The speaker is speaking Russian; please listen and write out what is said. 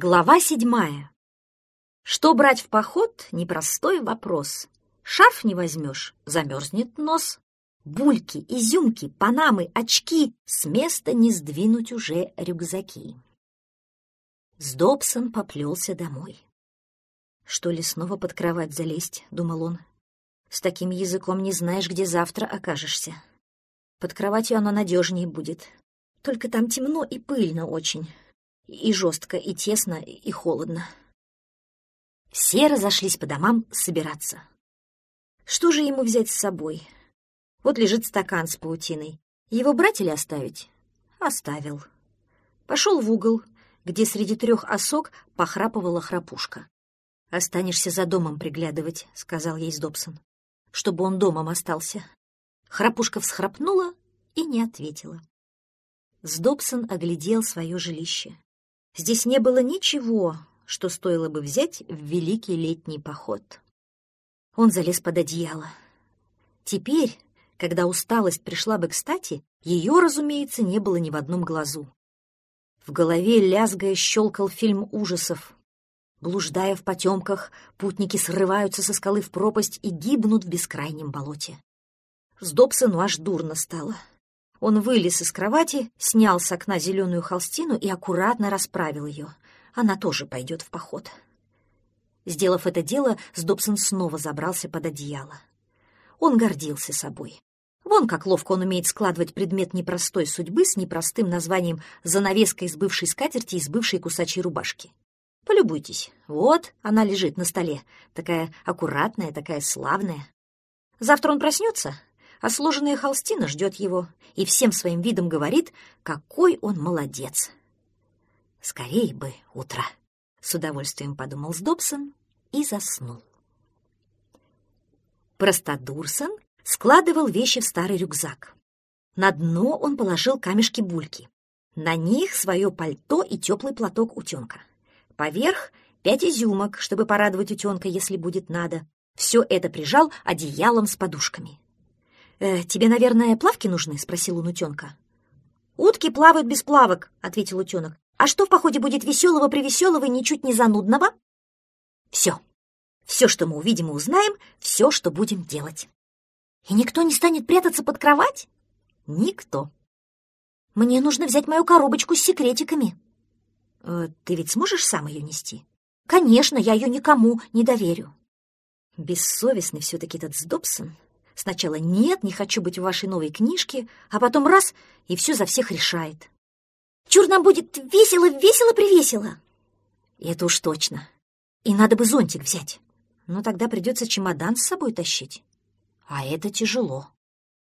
Глава седьмая. Что брать в поход — непростой вопрос. Шарф не возьмешь — замерзнет нос. Бульки, изюмки, панамы, очки — с места не сдвинуть уже рюкзаки. Сдобсон поплелся домой. «Что ли, снова под кровать залезть?» — думал он. «С таким языком не знаешь, где завтра окажешься. Под кроватью оно надежнее будет. Только там темно и пыльно очень. И жестко, и тесно, и холодно. Все разошлись по домам собираться. Что же ему взять с собой? Вот лежит стакан с паутиной. Его брать или оставить? Оставил. Пошел в угол, где среди трех осок похрапывала храпушка. «Останешься за домом приглядывать», — сказал ей Сдобсон, «чтобы он домом остался». Храпушка всхрапнула и не ответила. Сдобсон оглядел свое жилище. Здесь не было ничего, что стоило бы взять в великий летний поход. Он залез под одеяло. Теперь, когда усталость пришла бы кстати, ее, разумеется, не было ни в одном глазу. В голове лязгая щелкал фильм ужасов. Блуждая в потемках, путники срываются со скалы в пропасть и гибнут в бескрайнем болоте. С Добсону аж дурно стало. Он вылез из кровати, снял с окна зеленую холстину и аккуратно расправил ее. Она тоже пойдет в поход. Сделав это дело, Сдобсон снова забрался под одеяло. Он гордился собой. Вон как ловко он умеет складывать предмет непростой судьбы с непростым названием «занавеска из бывшей скатерти из бывшей кусачей рубашки». Полюбуйтесь. Вот она лежит на столе. Такая аккуратная, такая славная. Завтра он проснется, а сложенная холстина ждет его и всем своим видом говорит, какой он молодец. «Скорей бы утро!» — с удовольствием подумал Сдобсон и заснул. Простодурсон складывал вещи в старый рюкзак. На дно он положил камешки-бульки. На них свое пальто и теплый платок утенка. Поверх пять изюмок, чтобы порадовать утенка, если будет надо. Все это прижал одеялом с подушками. «Э, «Тебе, наверное, плавки нужны?» — спросил он утенка. «Утки плавают без плавок», — ответил утенок. «А что в походе будет веселого-привеселого и ничуть не занудного?» «Все. Все, что мы увидим и узнаем, все, что будем делать». «И никто не станет прятаться под кровать?» «Никто». «Мне нужно взять мою коробочку с секретиками». «Э, «Ты ведь сможешь сам ее нести?» «Конечно, я ее никому не доверю». Бессовестный все-таки этот Сдобсон. Сначала «нет, не хочу быть в вашей новой книжке», а потом раз — и все за всех решает. «Чур нам будет весело, весело-привесело!» Это уж точно. И надо бы зонтик взять. Но тогда придется чемодан с собой тащить. А это тяжело.